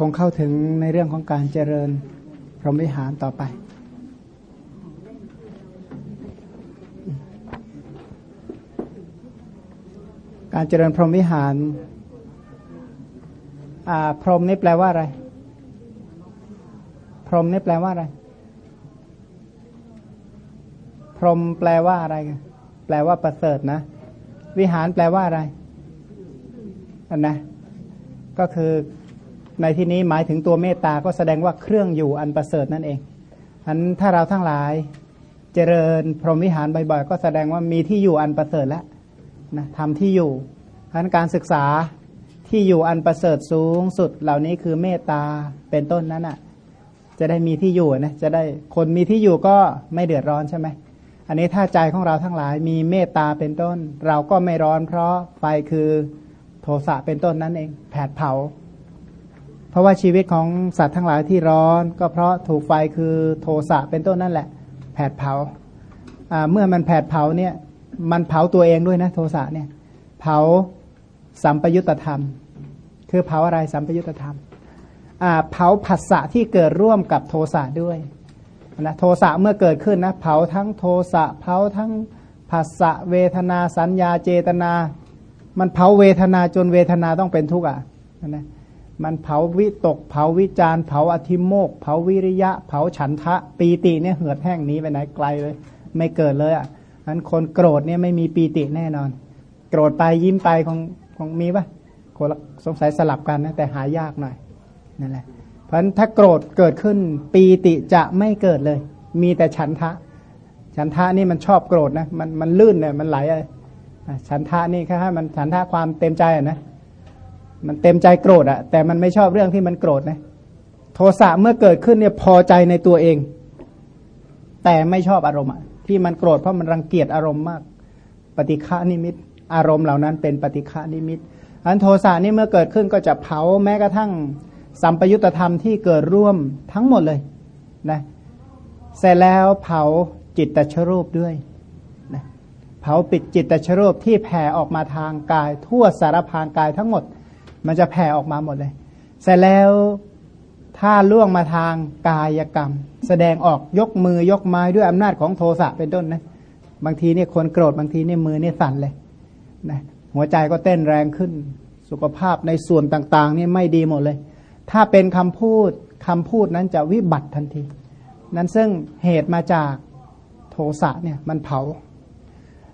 คงเข้าถึงในเรื่องของการเจริญพรหมวิหารต่อไป การเจริญพรหมวิหารพรหมนี่แปลว่าอะไร พรหมนี่แปลว่าอะไร พรหมแปลว่าอะไร แปลว่าประเสริฐนะ วิหารแปลว่าอะไรอันนะ ก็คือ ในที่นี้หมายถึงตัวเมตตาก็แสดงว่าเครื่องอยู่อันประเสริฐนั่นเองอันถ้าเราทั้งหลายเจริญพรหมวิหารบ่อยๆ ก็แสดงว่ามีที่อยู่อันประเสริฐแล้วนะทำที่อยู่อันการศึกษาที่อยู่อันประเสริฐสูงสุดเหล่านี้คือเมตตาเป็นต้นนั้นอะ จะได้มีที่อยู่นะจะได้คนมีที่อยู่ก็ไม่เดือดร้อนใช่ไหมอันนี้ถ้าใจของเราทั้งหลายมีเมตตาเป็นต้น เราก็ไม่ร้อนเพราะไฟคือโทสะเป็นต้นนั่นเอง แผดเผา ราะว่าชีวิตของสัตว์ทั้งหลายที่ร้อน ก็เพราะถูกไฟคือโทสะเป็นต้นนั่นแหละ แผดเผาเมื่อมันแผดเผาเนี่ยมันเผาตัวเองด้วยนะโทสะเนี่ยเผาสัมปยุตธรรม คือเผาอะไรสัมปยุตธรรมเผาผัสสะที่เกิดร่วมกับโทสะด้วยนะโทสะเมื่อเกิดขึ้นนะเผาทั้งโทสะเผาทั้งผัสสะเวทนาสัญญาเจตนา มันเผาเวทนาจนเวทนาต้องเป็นทุกข์อะนะ มันเผาวิตก เผาวิจารเผาอธิโมก เผาวิริยะ เผาฉันทะ ปีติเนี่ยเหือดแห้งนี้ไปไหนไกลเลย ไม่เกิดเลยอะนั้นคนโกรธเนี่ยไม่มีปีติแน่นอน โกรธไปยิ้มไปของของมีปะคนสงสัยสลับกันนะแต่หายากหน่อยนั่นแหละ เพราะฉะนั้นถ้าโกรธเกิดขึ้น ปีติจะไม่เกิดเลย มีแต่ฉันทะ ฉันทะนี่มันชอบโกรธนะมันมันลื่นเนี่ยมันไหลอะฉันทะนี่แค่ให้มันฉันทะความเต็มใจอะนะ มันเต็มใจโกรธอะแต่มันไม่ชอบเรื่องที่มันโกรธนะโทสะเมื่อเกิดขึ้นเนี่ยพอใจในตัวเอง แต่ไม่ชอบอารมณ์ที่มันโกรธเพราะมันรังเกียจอารมณ์มาก ปฏิฆานิมิต อารมณ์เหล่านั้นเป็นปฏิฆานิมิตอันโทสะนี่เมื่อเกิดขึ้นก็จะเผาแม้กระทั่งสัมปยุตธรรมที่เกิดร่วมทั้งหมดเลยนะเสร็จแล้วเผาจิตตชรูปด้วยนะเผาปิดจิตตชรูปที่แผ่ออกมาทางกาย ทั่วสารพางกายทั้งหมด มันจะแผ่ออกมาหมดเลย เสร็จแล้วถ้าล่วงมาทางกายกรรม แสดงออกยกมือยกไม้ด้วยอำนาจของโทสะเป็นต้นนะบางทีเนี่ยคนโกรธบางทีเนี่ยมือเนี่ยสั่นเลยนะหัวใจก็เต้นแรงขึ้น สุขภาพในส่วนต่างๆนี่ไม่ดีหมดเลย ถ้าเป็นคำพูดคำพูดนั้นจะวิบัติทันที นั้นซึ่งเหตุมาจากโทสะเนี่ยมันเผา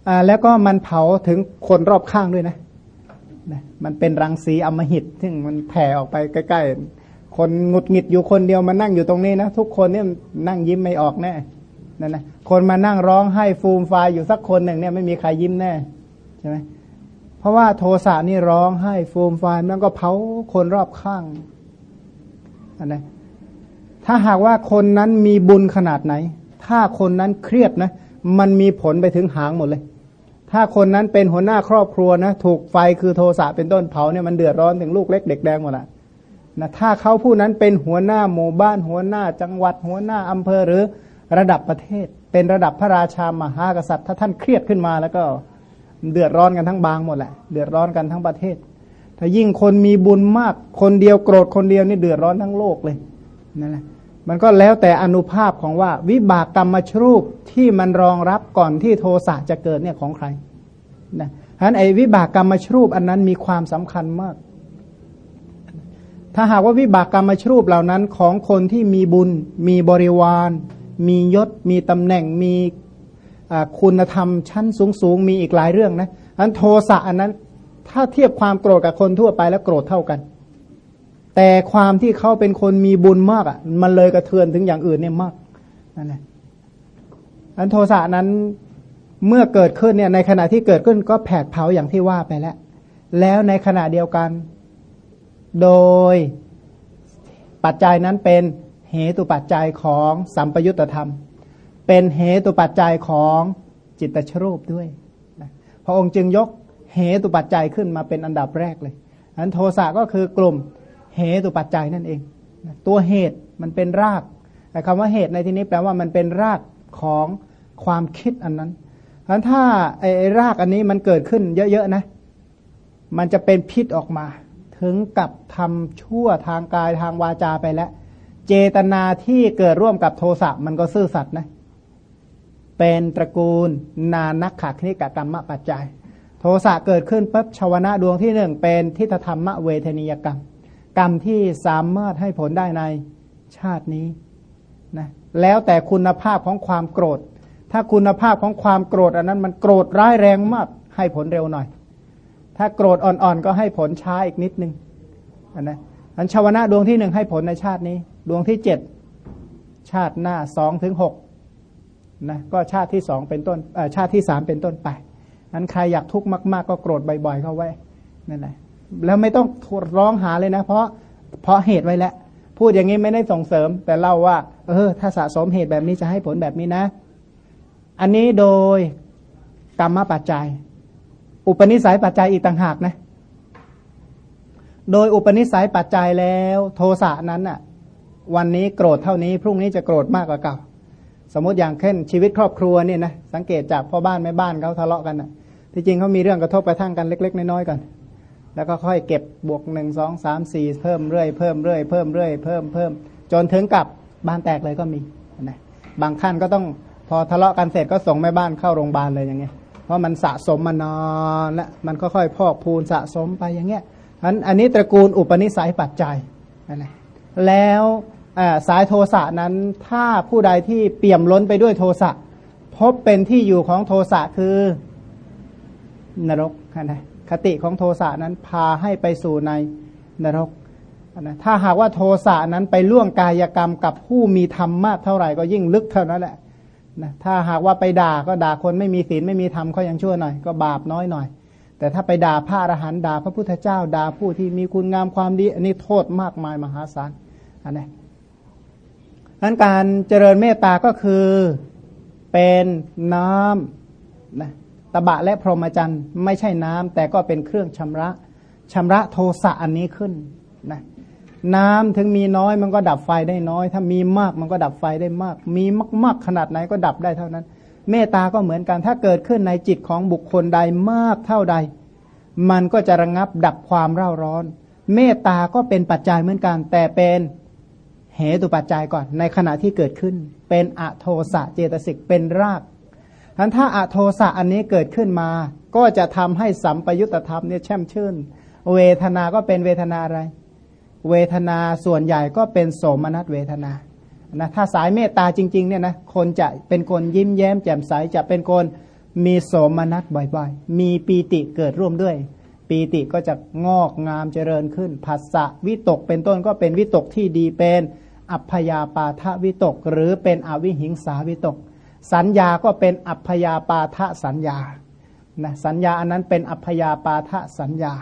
อ่าแล้วก็มันเผาถึงคนรอบข้างด้วยนะ นะมันเป็นรังสีอมหิต ซึ่งมันแผ่ออกไปใกล้ ๆ คนหงุดหงิดอยู่คนเดียวมานั่งอยู่ตรงนี้นะ ทุกคนเนี่ยนั่งยิ้มไม่ออกแน่นั่นนะคนมานั่งร้องไห้ฟูมฟายอยู่สักคนหนึ่งเนี่ยไม่มีใครยิ้มแน่ใช่ไหมเพราะว่าโทสะนี่ร้องให้ฟูมฟายมันก็เผาคนรอบข้างอันนะถ้าหากว่าคนนั้นมีบุญขนาดไหน ถ้าคนนั้นเครียดนะ มันมีผลไปถึงหางหมดเลย ถ้าคนนั้นเป็นหัวหน้าครอบครัวนะถูกไฟคือโทสะเป็นต้นเผาเนี่ยมันเดือดร้อนถึงลูกเล็กเด็กแดงหมดละนะถ้าเขาผู้นั้นเป็นหัวหน้าหมู่บ้านหัวหน้าจังหวัด หัวหน้าอำเภอหรือระดับประเทศ เป็นระดับพระราชามหากษัตริย์ ถ้าท่านเครียดขึ้นมาแล้วก็เดือดร้อนกันทั้งบางหมดแหละเดือดร้อนกันทั้งประเทศ ถ้ายิ่งคนมีบุญมากคนเดียวโกรธคนเดียวนี่เดือดร้อนทั้งโลกเลยนั่นแหละ มันก็แล้วแต่อนุภาพของว่า วิบากกรรมชรูปที่มันรองรับก่อนที่โทสะจะเกิดเนี่ยของใครนะฉะนั้นไอ้วิบากกรรมชรูปอันนั้นมีความสำคัญมาก ถ้าหากว่าวิบากกรรมชรูปเหล่านั้นของคนที่มีบุญ มีบริวาร มียศ มีตำแหน่ง มีคุณธรรมชั้นสูงๆ มีอีกหลายเรื่องนะอันโทสะอันนั้น ถ้าเทียบความโกรธกับคนทั่วไปแล้วโกรธเท่ากัน แต่ความที่เขาเป็นคนมีบุญมากอะ มันเลยกระเทือนถึงอย่างอื่นเนี่ยมากนั่นแหละอันโทสะนั้นเมื่อเกิดขึ้นเนี่ย ในขณะที่เกิดขึ้นก็แผดเผาอย่างที่ว่าไปแล้ว แล้วในขณะเดียวกัน โดยปัจจัยนั้นเป็นเหตุปัจจัยของสัมปยุตธรรม เป็นเหตุปัจจัยของจิตตชรูปด้วยพระองค์จึงยกเหตุปัจจัยขึ้นมาเป็นอันดับแรกเลยอันโทสะก็คือกลุ่ม เหตุปัจจัยนั่นเอง ตัวเหตุมันเป็นรากแต่คำว่าเหตุในที่นี้แปลว่ามันเป็นรากของความคิดอันนั้นอันถ้าไอ้รากอันนี้มันเกิดขึ้นเยอะๆนะ มันจะเป็นพิษออกมา ถึงกับทำชั่วทางกายทางวาจาไปแล้ว เจตนาที่เกิดร่วมกับโทสะมันก็ซื่อสัตย์นะ เป็นตระกูลนานักขาคณิกกรรมปัจจัย โทสะเกิดขึ้นปั๊บชาวนะดวงที่หนึ่งเป็นทิฏฐธรรมเวทนิยกรรม กรรมที่สามารถให้ผลได้ในชาตินี้นะแล้วแต่คุณภาพของความโกรธ ถ้าคุณภาพของความโกรธอันนั้นมันโกรธร้ายแรงมากให้ผลเร็วหน่อย ถ้าโกรธอ่อนๆก็ให้ผลช้าอีกนิดนึงนนะอันชาวนะดวงที่หนึ่งให้ผลในชาตินี้ ดวงที่เจ็ดชาติหน้าสองถึงหกนะก็ชาติที่สองเป็นต้นชาติที่สามเป็นต้นไปอันใครอยากทุกข์มาก ๆ ก็โกรธบ่อยๆเข้าไว้นั่นแหละ แล้วไม่ต้องร้องหาเลยนะ เพราะเพราะเหตุไว้แล้ว พูดอย่างนี้ไม่ได้ส่งเสริม แต่เล่าว่า เออ ถ้าสะสมเหตุแบบนี้จะให้ผลแบบนี้นะ อันนี้โดยกรรมปัจจัย อุปนิสัยปัจจัยอีกต่างหากนะ โดยอุปนิสัยปัจจัยแล้ว โทสะนั้นอะวันนี้โกรธเท่านี้พรุ่งนี้จะโกรธมากกว่าเก่า สมมติอย่างเช่นชีวิตครอบครัวเนี่ยนะสังเกตจากพ่อบ้านแม่บ้านเขาทะเลาะกันอะที่จริงเขามีเรื่องกระทบกระทั่งกันเล็ก ๆ น้อยๆกัน แล้วก็ค่อยเก็บบวกหนึ่งสองสามสี่เพิ่มเรื่อยเพิ่มเรื่อยเพิ่มเรื่อยเพิ่มเพิ่มจนถึงกับบ้านแตกเลยก็มีนะบางขั้นก็ต้องพอทะเลาะกันเสร็จก็ส่งแม่บ้านเข้าโรงพยาบาลเลยอย่างเงี้ยเพราะมันสะสมมานอนและมันก็ค่อยพอกพูนสะสมไปอย่างเงี้ยอันอันนี้ตระกูลอุปนิสัยปัจจัยนะแล้วสายโทสะนั้นถ้าผู้ใดที่เปี่ยมล้นไปด้วยโทสะพบเป็นที่อยู่ของโทสะคือนรกนะ คติของโทสะนั้นพาให้ไปสู่ในนรกนะถ้าหากว่าโทสะนั้นไปล่วงกายกรรมกับผู้มีธรรมมากเท่าไหร่ก็ยิ่งลึกเท่านั้นแหละนะถ้าหากว่าไปด่าก็ด่าคนไม่มีศีลไม่มีธรรมก็ยังชั่วหน่อย ก็บาปน้อยหน่อย แต่ถ้าไปด่าพระอรหันต์ด่าพระพุทธเจ้าด่าผู้ที่มีคุณงามความดีอันนี้โทษมากมายมหาศาลอันนี้นั้นการเจริญเมตตาก็คือเป็นน้ำนะ ตบะและพรหมจรรย์ไม่ใช่น้ำแต่ก็เป็นเครื่องชำระชำระโทสะอันนี้ขึ้นนะน้ำถึงมีน้อยมันก็ดับไฟได้น้อย ถ้ามีมากมันก็ดับไฟได้มาก มีมาก ๆ ขนาดไหนก็ดับได้เท่านั้น เมตตาก็เหมือนกัน ถ้าเกิดขึ้นในจิตของบุคคลใดมากเท่าใด มันก็จะระงงับดับความเร่าร้อน เมตตาก็เป็นปัจจัยเหมือนกัน แต่เป็นเหตุปัจจัยก่อน ในขณะที่เกิดขึ้น เป็นอโทสะเจตสิกเป็นราก ทั้นถ้าอโทสะอันนี้เกิดขึ้นมา ก็จะทำให้สัมปยุตธรรมเนี่ยแช่มชื่น เวทนาก็เป็นเวทนาอะไร เวทนาส่วนใหญ่ก็เป็นโสมนัสเวทนานะถ้าสายเมตตาจริงๆเนี่ยนะคนจะเป็นคนยิ้มแย้มแจ่มใสจะเป็นคนมีโสมนัสบ่อยๆ มีปีติเกิดร่วมด้วย ปีติก็จะงอกงามเจริญขึ้นผัสสะวิตกเป็นต้นก็เป็นวิตกที่ดีเป็น อัพยาปาทวิตก หรือเป็นอวิหิงสาวิตก สัญญาก็เป็นอัพยาปาทะสัญญานะสัญญาอันนั้นเป็นอัพยาปาทะสัญญา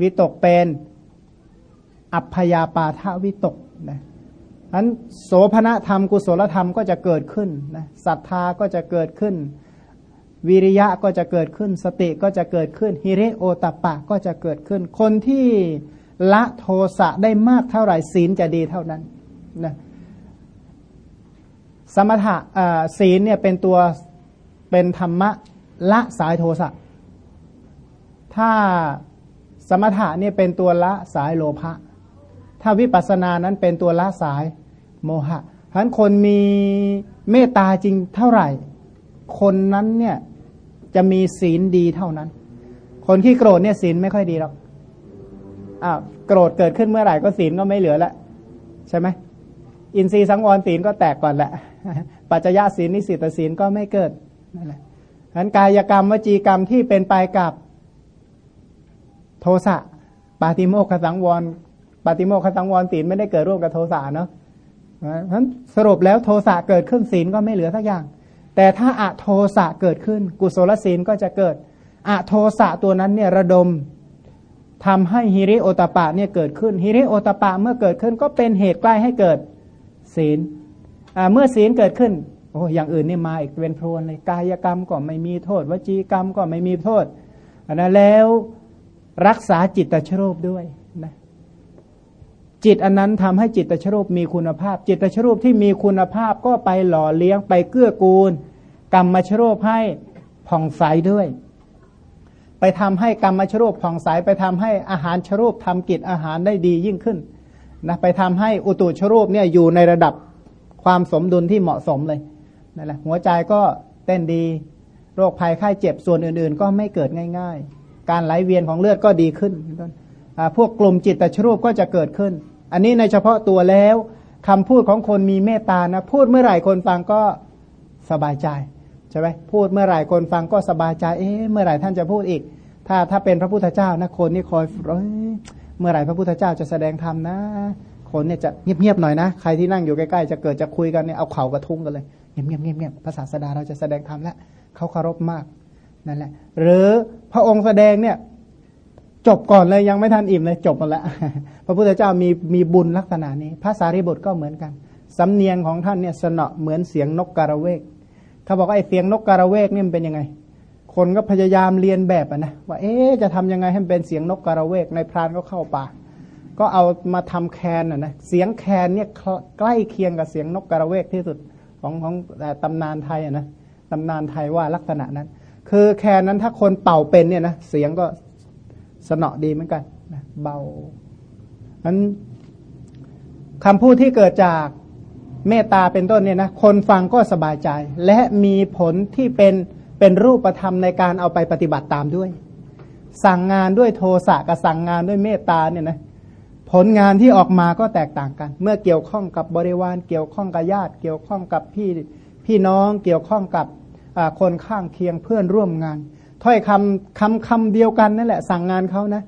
วิตกเป็นอัพยาปาทะวิตกนะนั้นโสภณธรรมกุศลธรรมก็จะเกิดขึ้นนะศรัทธาก็จะเกิดขึ้น วิริยะก็จะเกิดขึ้น สติก็จะเกิดขึ้นฮิริโอตปะก็จะเกิดขึ้น คนที่ละโทสะได้มากเท่าไหร่ศีลจะดีเท่านั้นนะ สมถะศีลเนี่ยเป็นตัวเป็นธรรมะละสายโทสะ ถ้าสมถะเนี่ยเป็นตัวละสายโลภะ ถ้าวิปัสสนานั้นเป็นตัวละสายโมหะฉะนั้นคนมีเมตตาจริงเท่าไหร่ คนนั้นเนี่ยจะมีศีลดีเท่านั้น คนที่โกรธเนี่ยศีลไม่ค่อยดีหรอก อ้าวโกรธเกิดขึ้นเมื่อไหร่ก็ศีลก็ไม่เหลือแล้วใช่ไหมอินทรีย์สังวรศีลก็แตกก่อนแหละ ปัจจยศีลนิสิตศีลก็ไม่เกิดนั่นแหละฉะนั้นกายกรรมวจีกรรมที่เป็นไปกับโทสะปาติโมกขสังวรปาติโมกขสังวรศีลไม่ได้เกิดร่วมกับโทสะเนาะเพราะฉะนั้นสรุปแล้วโทสะเกิดขึ้นศีลก็ไม่เหลือสักอย่าง แต่ถ้าอะโทสะเกิดขึ้น กุศลศีลก็จะเกิดอะโทสะตัวนั้นเนี่ยระดมทำให้ฮิริโอตปะเนี่ยเกิดขึ้นฮิริโอตปะเมื่อเกิดขึ้นก็เป็นเหตุใกล้ให้เกิดศีล เมื่อศีลเกิดขึ้นโอ้อย่างอื่นนี่มาอีกเป็นพรวนเลยกายกรรมก็ไม่มีโทษ วจีกรรมก็ไม่มีโทษนนั้นแล้วรักษาจิตตชรูปด้วยนะจิตอันนั้นทำให้จิตตชรูปมีคุณภาพ จิตตชรูปที่มีคุณภาพก็ไปหล่อเลี้ยงไปเกื้อกูล กรรมชรูปให้ผ่องใสด้วย ไปทำให้กรรมชรูปผ่องใสไปทำให้อาหารชรูปทำกิจอาหารได้ดียิ่งขึ้นนะไปทำให้อุตุชรูปเนี่ยอยู่ในระดับ ความสมดุลที่เหมาะสมเลยนั่นแหละหัวใจก็เต้นดี โรคภัยไข้เจ็บส่วนอื่นๆ ก็ไม่เกิดง่าย ๆ การไหลเวียนของเลือดก็ดีขึ้นพวกกลุ่มจิตตชรูปก็จะเกิดขึ้น อันนี้ในเฉพาะตัวแล้วคำพูดของคนมีเมตตานะพูดเมื่อไหร่คนฟังก็สบายใจใช่ไหมพูดเมื่อไหร่คนฟังก็สบายใจ เอ๊ะเมื่อไหร่ท่านจะพูดอีก ถ้าถ้าเป็นพระพุทธเจ้านะคนนี่คอยเเมื่อไหร่พระพุทธเจ้าจะแสดงธรรมนะ คนเนี่ยจะเงียบๆหน่อยนะ ใครที่นั่งอยู่ใกล้ๆจะเกิดจะคุยกันเนี่ยเอาเข่ากระทุ้งกันเลยเงียบๆเงียบๆภาษาสดาเราจะแสดงธรรมแล้วเขาเคารพมากนั่นแหละ หรือพระองค์แสดงเนี่ย จบก่อนเลยยังไม่ทันอิ่มเลยจบมดแล้วพระพุทธเจ้ามีมีบุญลักษณะนี้พระสารีบุตรก็เหมือนกันสำเนียงของท่านเนี่ยสนอเหมือนเสียงนกกระเวกเขาบอกว่าไอ้เสียงนกกระเวกนี่มันเป็นยังไง คนก็พยายามเรียนแบบนะว่าเอ๊จะทำยังไงให้เป็นเสียงนกกระเวกในพรานก็เข้าป่า ก็เอามาทำแคนนะนะเสียงแคนเนี่ยใกล้เคียงกับเสียงนกกระเวกที่สุดของของตำนานไทยนะตำนานไทยว่าลักษณะนั้น คือแคนนั้นถ้าคนเป่าเป็นเนี่ยนะเสียงก็สนอดีเหมือนกันนะเบานั้นคำพูดที่เกิดจากเมตตาเป็นต้นเนี่ยนะคนฟังก็สบายใจ และมีผลที่เป็นเป็นรูปธรรมในการเอาไปปฏิบัติตามด้วย สั่งงานด้วยโทสะกับสั่งงานด้วยเมตตาเนี่ยนะ ผลงานที่ออกมาก็แตกต่างกัน เมื่อเกี่ยวข้องกับบริวาร เกี่ยวข้องกับญาติ เกี่ยวข้องกับพี่พี่น้องเกี่ยวข้องกับคนข้างเคียงเพื่อนร่วมงาน ถ้อยคำคำคำเดียวกันนั่นแหละ สั่งงานเขานะ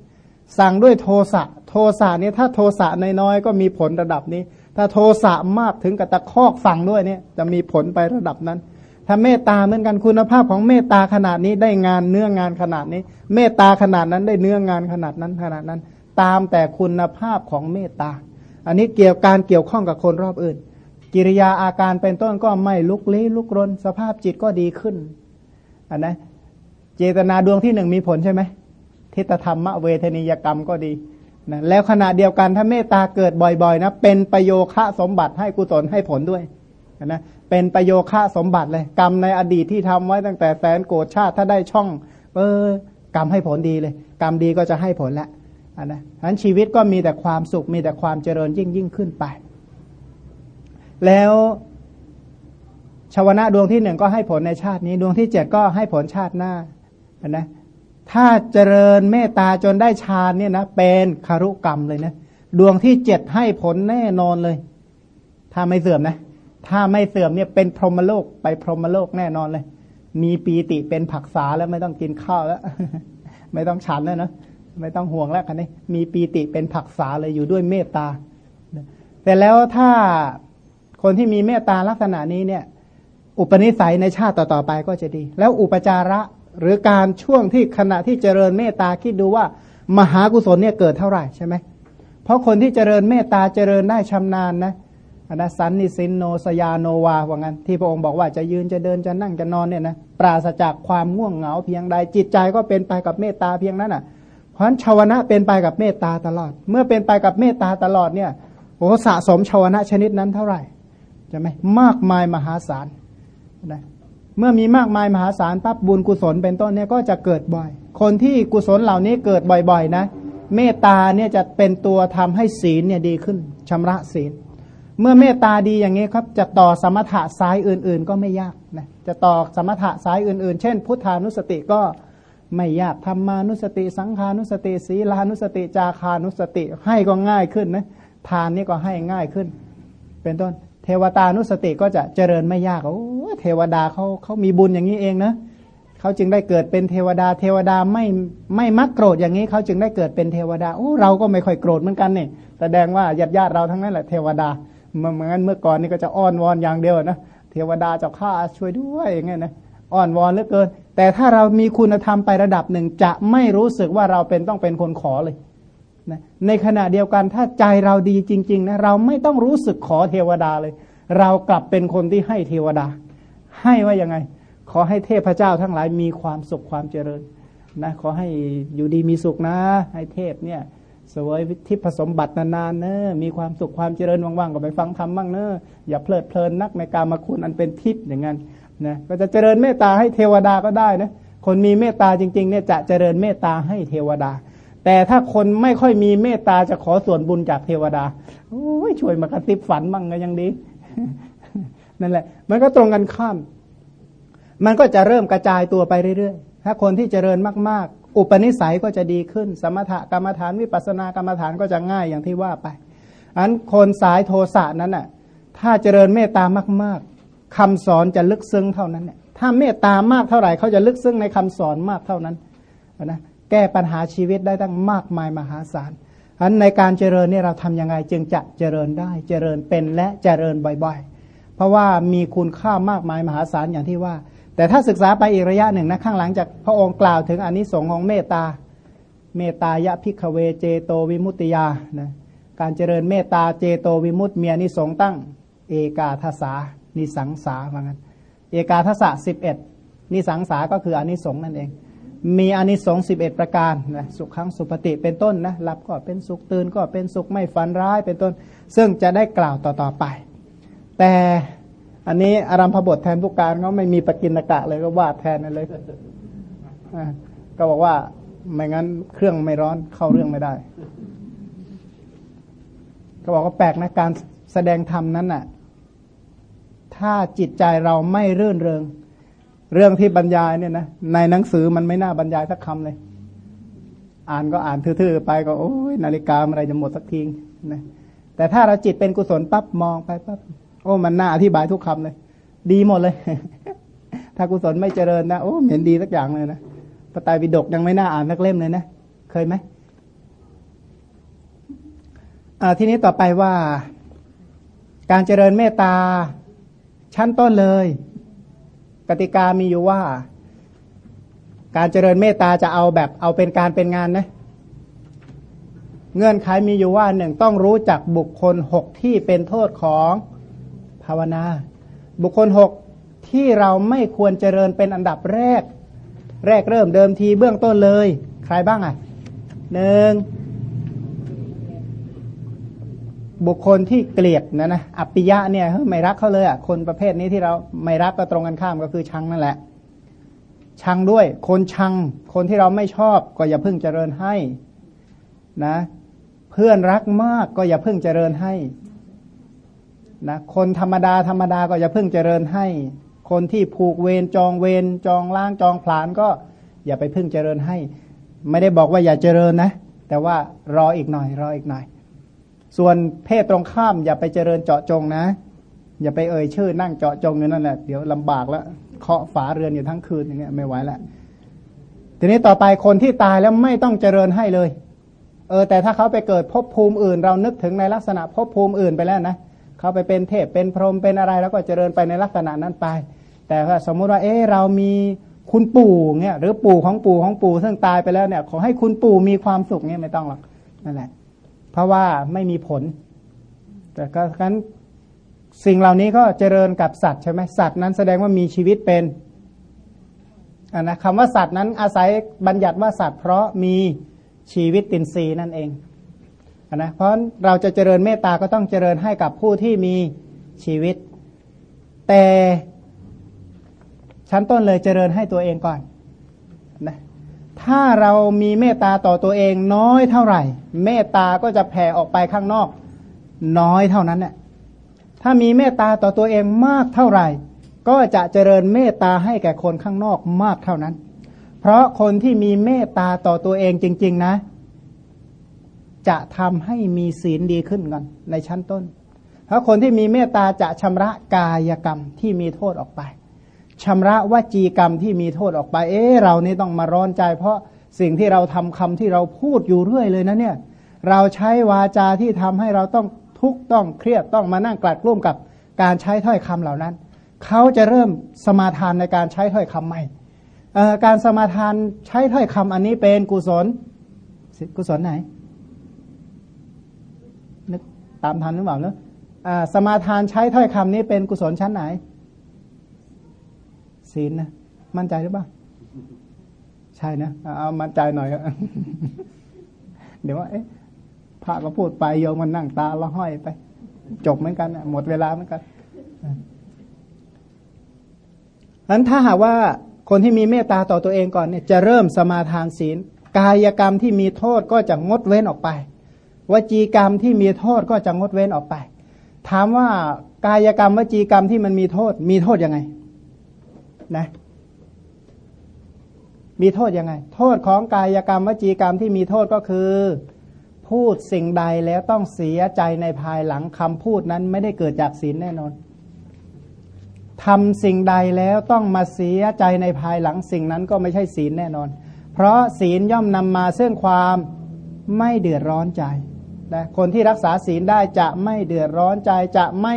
สั่งด้วยโทสะโทสะเนี่ยถ้าโทสะน้อยก็มีผลระดับนี้ ถ้าโทสะมากถึงกับตะคอกสั่งด้วยเนี่ยจะมีผลไประดับนั้น ถ้าเมตตาเหมือนกันคุณภาพของเมตตาขนาดนี้ได้งานเนื้องานขนาดนี้ เมตตาขนาดนั้นได้เนื้องานขนาดนั้นขนาดนั้น ตามแต่คุณภาพของเมตตา อันนี้เกี่ยวการเกี่ยวข้องกับคนรอบอื่น กิริยาอาการเป็นต้นก็ไม่ลุกลี้ลุกรน สภาพจิตก็ดีขึ้นอันนะเจตนาดวงที่หนึ่งมีผลใช่ไหมทิฏฐธรรมะเวทนิยกรรมก็ดีนะแล้วขณะเดียวกันถ้าเมตตาเกิดบ่อยๆนะเป็นประโยคะสมบัติให้กุศลให้ผลด้วยนะเป็นประโยคะสมบัติเลย กรรมในอดีตที่ทำไว้ตั้งแต่แสนโกรธชาติถ้าได้ช่อง เออกรรมให้ผลดีเลย กรรมดีก็จะให้ผลแล้ว นะฉะนั้นชีวิตก็มีแต่ความสุขมีแต่ความเจริญยิ่งยิ่งขึ้นไป แล้วชาวนะดวงที่หนึ่งก็ให้ผลในชาตินี้ ดวงที่เจ็ดก็ให้ผลชาติหน้าอันะถ้าเจริญเมตตาจนได้ฌานเนี่ยนะเป็นคารุกรรมเลยนะดวงที่เจ็ดให้ผลแน่นอนเลย ถ้าไม่เสื่อมนะ ถ้าไม่เสื่อมเนี่ยเป็นพรหมโลกไปพรหมโลกแน่นอนเลย มีปีติเป็นผักษาแล้วไม่ต้องกินข้าวแล้ว ไม่ต้องฉันแล้วนะ ไม่ต้องห่วงแล้วคันนี้ มีปีติเป็นผักษาเลยอยู่ด้วยเมตตาแต่แล้วถ้าคนที่มีเมตตาลักษณะนี้เนี่ย อุปนิสัยในชาติต่อๆไปก็จะดี แล้วอุปจาระหรือการช่วงที่ขณะที่เจริญเมตตาคิดดูว่ามหากุศลเนี่ยเกิดเท่าไหร่ใช่ไหมเพราะคนที่เจริญเมตตาเจริญได้ชำนาญนะอันนะสันนิสินโนสยาโนวาว่างั้น ที่พระองค์บอกว่าจะยืนจะเดินจะนั่งจะนอนเนี่ยนะปราศจากความง่วงเหงาเพียงใดจิตใจก็เป็นไปกับเมตตาเพียงนั้นอะ ราะฉะนั้นชาวนะเป็นไปกับเมตตาตลอด เมื่อเป็นไปกับเมตตาตลอดเนี่ยโอ้สะสมชาวนะชนิดนั้นเท่าไหร่ใช่ไหมมากมายมหาศาลนะเมื่อมีมากมายมหาศาลปั๊บบุญกุศลเป็นต้นเนี่ยก็จะเกิดบ่อย คนที่กุศลเหล่านี้เกิดบ่อยๆ นะ เมตตาเนี่ยจะเป็นตัวทำให้ศีลเนี่ยดีขึ้นชำระศีล เมื่อเมตตาดีอย่างนี้ครับจะต่อสมถะสายอื่นๆ ก็ไม่ยากนะจะต่อสมถะสายอื่นๆ เช่น พุทธานุสติก็ ไม่ยากธรรมานุสติ สังขานุสติ ศีลานุสติ จาคานุสติ ให้ก็ง่ายขึ้นนะทานนี่ก็ให้ง่ายขึ้น เป็นต้น เทวตานุสติก็จะเจริญไม่ยากโอ้เทวดาเขาเขามีบุญอย่างนี้เองนะเขาจึงได้เกิดเป็นเทวดา เทวดาไม่ไม่มักโกรธอย่างนี้เขาจึงได้เกิดเป็นเทวดาโอ้เราก็ไม่ค่อยโกรธเหมือนกันนี่แสดงว่าญาติญาติเราทั้งนั้นแหละเทวดาเมื่องั้นเมื่อก่อนนี่ก็จะอ้อนวอนอย่างเดียวนะเทวดาเจ้าข้าช่วยด้วยอย่างเงี้ยนะอ้อนวอนเหลือเกิน แต่ถ้าเรามีคุณธรรมไประดับหนึ่ง จะไม่รู้สึกว่าเราเป็นต้องเป็นคนขอเลยนะในขณะเดียวกันถ้าใจเราดีจริง ๆ นะ เราไม่ต้องรู้สึกขอเทวดาเลย เรากลับเป็นคนที่ให้เทวดา ให้ว่ายังไง ขอให้เทพเจ้าทั้งหลายมีความสุขความเจริญนะขอให้อยู่ดีมีสุขนะ ให้เทพเนี่ยสวยทิพสมบัตินานๆเนอะมีความสุขความเจริญว่างๆก็ไปฟังธรรมบ้างเนอะอย่าเพลิดเพลินนักในการมาคุณอันเป็นทิพย์อย่างนั้น นะก็จะเจริญเมตตาให้เทวดาก็ได้นะคนมีเมตตาจริงๆเนี่ยจะเจริญเมตตาให้เทวดา แต่ถ้าคนไม่ค่อยมีเมตตาจะขอส่วนบุญจากเทวดาโอ้ยช่วยมากระซิบฝันบ้างก็ยังดีนั่นแหละ มันก็ตรงกันข้าม มันก็จะเริ่มกระจายตัวไปเรื่อยๆ ถ้าคนที่เจริญมากๆ อุปนิสัยก็จะดีขึ้น สมถกรรมฐานวิปัสสนากรรมฐานก็จะง่ายอย่างที่ว่าไปอันคนสายโทสะนั้นน่ะ ถ้าเจริญเมตตามากๆ คำสอนจะลึกซึ้งเท่านั้นเนี่ยถ้าเมตตามากเท่าไหร่เขาจะลึกซึ้งในคำสอนมากเท่านั้นนะแก้ปัญหาชีวิตได้ตั้งมากมายมหาศาลอันในการเจริญนี่เราทํำยังไงจึงจะเจริญได้เจริญเป็นและเจริญบ่อยๆ เพราะว่ามีคุณค่ามากมายมหาศาลอย่างที่ว่า แต่ถ้าศึกษาไปอีกระยะหนึ่งนะข้างหลังจากพระองค์กล่าวถึงอนนิสงส์ของเมตตา เมตตายะ ภิกขะเวเจโตวิมุตติยานะการเจริญเมตตาเจโตวิมุตติมีอานิสงส์ตั้ง เอกาทะสา นิสังสาว่างั้น เอกาทะสะสิบเอ็ดนิสังสาก็คืออนิสงส์นั่นเอง มีอนิสงส์สิบเอ็ดประการนะสุขังสุปะติเป็นต้นนะหลับก็เป็นสุขตื่นก็เป็นสุขไม่ฝันร้ายเป็นต้น ซึ่งจะได้กล่าวต่อๆไป แต่อันนี้อารัมภบทแทนผู้การเขาไม่มีปกินกะเลยก็ว่าแทนนั่นเลยก็บอกว่าไม่งั้นเครื่องไม่ร้อนเข้าเรื่องไม่ได้ก็บอกว่าแปลกนะการแสดงธรรมนั้นน่ะ ถ้าจิตใจเราไม่เรื่นเริง เรื่องที่บรรยายเนี่ยนะในหนังสือมันไม่น่าบรรยายสักคำเลย อ่านก็อ่านทื่อๆไปก็โอ้ยนาฬิกาอะไรจะหมดสักทีนะแต่ถ้าเราจิตเป็นกุศลปั๊บมองไปปั๊บโอ้มันน่าอธิบายทุกคำเลย ดีหมดเลย ถ้ากุศลไม่เจริญนะโอ้เห็นดีสักอย่างเลยนะพระไตรปิฎกยังไม่น่าอ่านนักเล่มเลยนะเคยไหมทีนี้ต่อไปว่า การเจริญเมตตา ชั้นต้นเลย กติกามีอยู่ว่า การเจริญเมตตาจะเอาแบบเอาเป็นการเป็นงานนะเงื่อนไขมีอยู่ว่าหนึ่งต้องรู้จักบุคคลหกที่เป็นโทษของภาวนา บุคคลหกที่เราไม่ควรเจริญเป็นอันดับแรก แรกเริ่มเดิมทีเบื้องต้นเลย ใครบ้างอะหนึ่ง บุคคลที่เกลียดนะนะอัปปิยะเนี่ยไม่รักเขาเลยอะคนประเภทนี้ที่เราไม่รักก็ตรงกันข้ามก็คือชังนั่นแหละ ชังด้วย คนชัง คนที่เราไม่ชอบก็อย่าเพิ่งเจริญให้นะ เพื่อนรักมากก็อย่าเพิ่งเจริญให้นะคนธรรมดาธรรมดาก็อย่าเพิ่งเจริญให้ คนที่ผูกเวรจองเวรจองล่างจองผลานก็อย่าไปพึ่งเจริญให้ ไม่ได้บอกว่าอย่าเจริญนะ แต่ว่ารออีกหน่อย รออีกหน่อย ส่วนเพศตรงข้ามอย่าไปเจริญเจาะจงนะ อย่าไปเอ่ยชื่อนั่งเจาะจงอยู่นั่นแหละเดี๋ยวลำบากแล้วเคาะฝาเรือนอยู่ทั้งคืนอย่างเงี้ยไม่ไหวแล้วทีนี้ต่อไปคนที่ตายแล้วไม่ต้องเจริญให้เลย เออแต่ถ้าเขาไปเกิดภพภูมิอื่น เรานึกถึงในลักษณะภพภูมิอื่นไปแล้วนะเขาไปเป็นเทพเป็นพรหมเป็นอะไร แล้วก็เจริญไปในลักษณะนั้นไป แต่ถ้าสมมุติว่าเออเรามีคุณปู่เงี้ยหรือปู่ของปู่ของปู่ซึ่งตายไปแล้วเนี่ย ขอให้คุณปู่มีความสุขเงี้ยไม่ต้องหรอกนั่นแหละ เพราะว่าไม่มีผล แต่ก็งั้นสิ่งเหล่านี้ก็เจริญกับสัตว์ใช่ไหมสัตว์นั้นแสดงว่ามีชีวิตเป็นนนะคำว่าสัตว์นั้นอาศัยบัญญัติว่าสัตว์ เพราะมีชีวิตตินทรีย์นั่นเองนนะเพราะเราจะเจริญเมตตาก็ต้องเจริญให้กับผู้ที่มีชีวิต แต่ชั้นต้นเลยเจริญให้ตัวเองก่อนนะ ถ้าเรามีเมตตาต่อตัวเองน้อยเท่าไหร่ เมตตาก็จะแผ่ออกไปข้างนอก น้อยเท่านั้นแหละถ้ามีเมตตาต่อตัวเองมากเท่าไหร่ ก็จะเจริญเมตตาให้แก่คนข้างนอกมากเท่านั้น เพราะคนที่มีเมตตาต่อตัวเองจริง ๆ นะ จะทำให้มีศีลดีขึ้นกันในชั้นต้น เพราะคนที่มีเมตตาจะชำระกายกรรมที่มีโทษออกไป ชำระวจีกรรมที่มีโทษออกไป เอ๊เรานี่ต้องมาร้อนใจ เพราะสิ่งที่เราทำคำที่เราพูดอยู่เรื่อยเลยนะเนี่ย เราใช้วาจาที่ทำให้เราต้องทุกข์ต้องเครียดต้องมานั่งกลัดกลุ้มกับการใช้ถ้อยคำเหล่านั้น เขาจะเริ่มสมาทานในการใช้ถ้อยคำใหม่การสมาทานใช้ถ้อยคำอันนี้เป็นกุศลกุศลไหนนึกตามทันหรือเปล่าเนอะสมาทานใช้ถ้อยคำนี้เป็นกุศลชั้นไหน ศีลนะมั่นใจหรือเปล่าใช่นะเอามั่นใจหน่อยเดี๋ยวว่าเอ๊ะพระก็พูดไปโยมมันนั่งตาละห้อยไป จบเหมือนกันหมดเวลาเหมือนกันนั้นถ้าหากว่าคนที่มีเมตตาต่อตัวเองก่อนเนี่ยจะเริ่มสมาทานศีล กายกรรมที่มีโทษก็จะงดเว้นออกไปวจีกรรมที่มีโทษก็จะงดเว้นออกไป ถามว่ากายกรรมวจีกรรมที่มันมีโทษ มีโทษยังไง นะมีโทษยังไง โทษของกายกรรมวจีกรรมที่มีโทษก็คือ พูดสิ่งใดแล้วต้องเสียใจในภายหลังคำพูดนั้นไม่ได้เกิดจากศีลแน่นอนทำสิ่งใดแล้วต้องมาเสียใจในภายหลังสิ่งนั้นก็ไม่ใช่ศีลแน่นอน เพราะศีลย่อมนำมาซึ่งความไม่เดือดร้อนใจนะคนที่รักษาศีลได้จะไม่เดือดร้อนใจจะไม่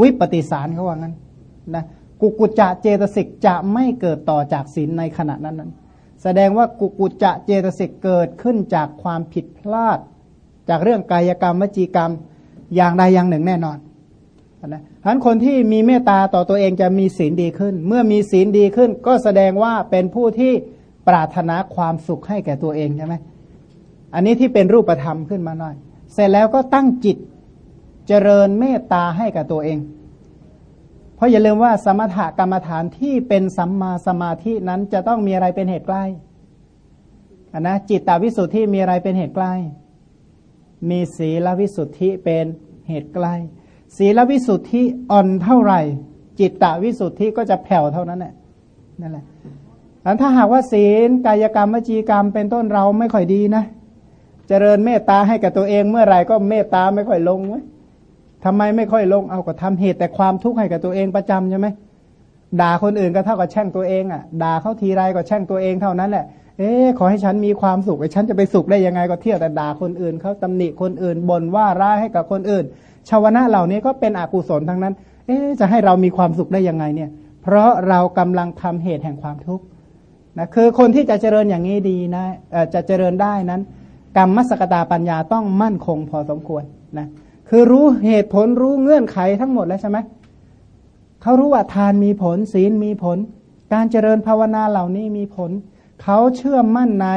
วิปฏิสารเขาว่างั้นนะ กุกุจะเจตสิกจะไม่เกิดต่อจากศีลในขณะนั้นนั้นแสดงว่ากุกุจะเจตสิกเกิดขึ้นจากความผิดพลาด จากเรื่องกายกรรมวจีกรรมอย่างใดอย่างหนึ่งแน่นอนนะฉะนั้นคนที่มีเมตตาต่อตัวเองจะมีศีลดีขึ้น เมื่อมีศีลดีขึ้น ก็แสดงว่าเป็นผู้ที่ปรารถนาความสุขให้แก่ตัวเองใช่ไหมอันนี้ที่เป็นรูปธรรมขึ้นมาหน่อย เสร็จแล้วก็ตั้งจิตเจริญเมตตาให้กับตัวเอง ราะอย่าลืมว่าสมถกรรมฐานที่เป็นสัมมาสมาธินั้นจะต้องมีอะไรเป็นเหตุใกล้อันนะจิตตวิสุทธิมีอะไรเป็นเหตุใกล้ มีศีลวิสุทธิเป็นเหตุใกล้ ศีลวิสุทธิอ่อนเท่าไหร่ จิตตวิสุทธิก็จะแผ่วเท่านั้นแหละนั่นแหละอันถ้าหากว่าศีลกายกรรมวจีกรรมเป็นต้นเราไม่ค่อยดีนะ เจริญเมตตาให้กับตัวเองเมื่อไหร่ก็เมตตาไม่ค่อยลงไว้ ทำไมไม่ค่อยลงเอาก็ทำเหตุแต่ความทุกข์ให้กับตัวเองประจำใช่ไหมด่าคนอื่นก็เท่ากับแช่งตัวเองอะด่าเขาทีไรก็แช่งตัวเองเท่านั้นแหละเอ๊ขอให้ฉันมีความสุขไอ้ฉันจะไปสุขได้ยังไงก็เที่ยวแต่ด่าคนอื่นเขาตำหนิคนอื่นบ่นว่าร้ายให้กับคนอื่น ชาวนะเหล่านี้ก็เป็นอกุศลทั้งนั้น เอ๊จะให้เรามีความสุขได้ยังไงเนี่ย เพราะเรากำลังทำเหตุแห่งความทุกข์นะคือคนที่จะเจริญอย่างนี้ดีนะจะเจริญได้นั้น กรรมมสกตาปัญญาต้องมั่นคงพอสมควรนะ คือรู้เหตุผลรู้เงื่อนไขทั้งหมดแล้วใช่ไหมเขารู้ว่าทานมีผลศีลมีผล การเจริญภาวนาเหล่านี้มีผล เขาเชื่อมั่นใน